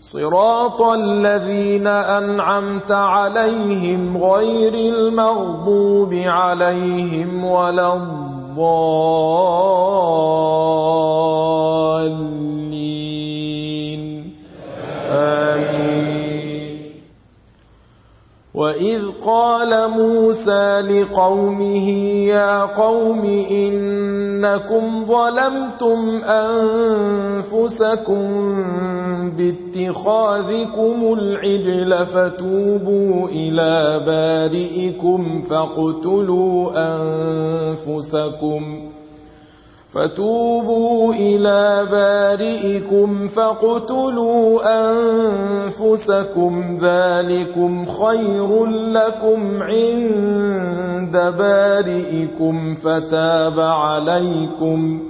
صراط الذين أنعمت عليهم غير المغضوب عليهم ولا الضالين. آمين. وإذ قال موسى لقومه يا قوم إنكم ظلمتم أنفسكم أنفسكم باتخاذكم العجل فتوبوا إلى بارئكم فاقتلوا أنفسكم فتوبوا إلى بارئكم فاقتلوا أنفسكم ذلكم خير لكم عند بارئكم فتاب عليكم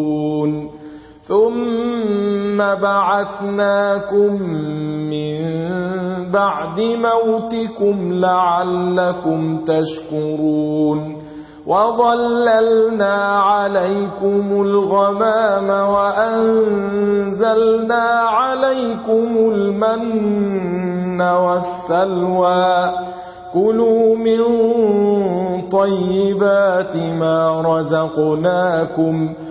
ثم بعثناكم من بعد موتكم لعلكم تشكرون وظللنا عليكم الغمام وأنزلنا عليكم المن والسلوى كلوا من طيبات ما رزقناكم وَاشْكُرُوا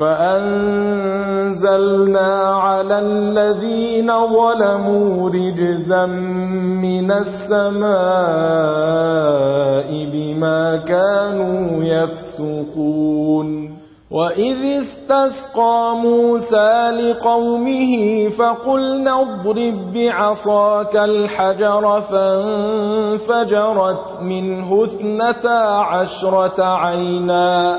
فأنزلنا على الذين ظلموا رجزا من السماء بما كانوا يفسقون وَإِذِ اسْتَسْقَى مُوسَى لِقَوْمِهِ فَقُلْنَا اضْرِب بِّعَصَاكَ الْحَجَرَ فَانفَجَرَتْ مِنْهُ اثْنَتَا عَشْرَةَ عَيْنًا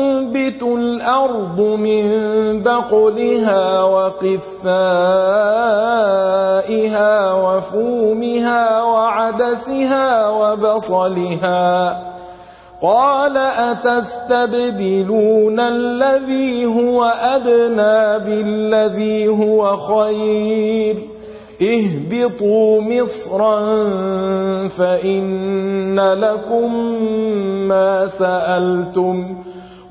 تنبت الأرض من بقلها وقفائها وفومها وعدسها وبصلها قال أتستبدلون الذي هو أدنى بالذي هو خير اهبطوا مصرا فإن لكم ما سألتم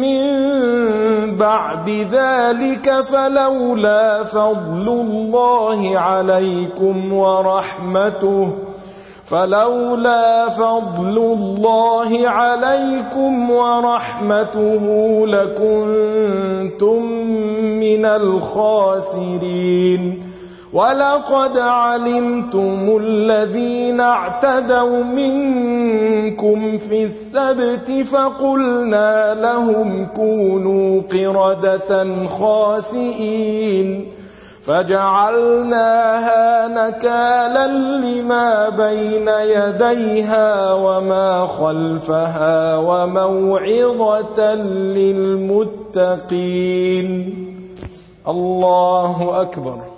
من بعد ذلك فلولا فضل الله عليكم ورحمته فلولا فضل الله عليكم ورحمته لكنتم من الخاسرين. وَلَقَدْ عَلِمْتُمُ الَّذِينَ اعْتَدَوْا مِنْكُمْ فِي السَّبْتِ فَقُلْنَا لَهُمْ كُونُوا قِرَدَةً خَاسِئِينَ فَجَعَلْنَاهَا نَكَالًا لِمَا بَيْنَ يَدَيْهَا وَمَا خَلْفَهَا وَمَوْعِظَةً لِلْمُتَّقِينَ اللَّهُ أَكْبَرُ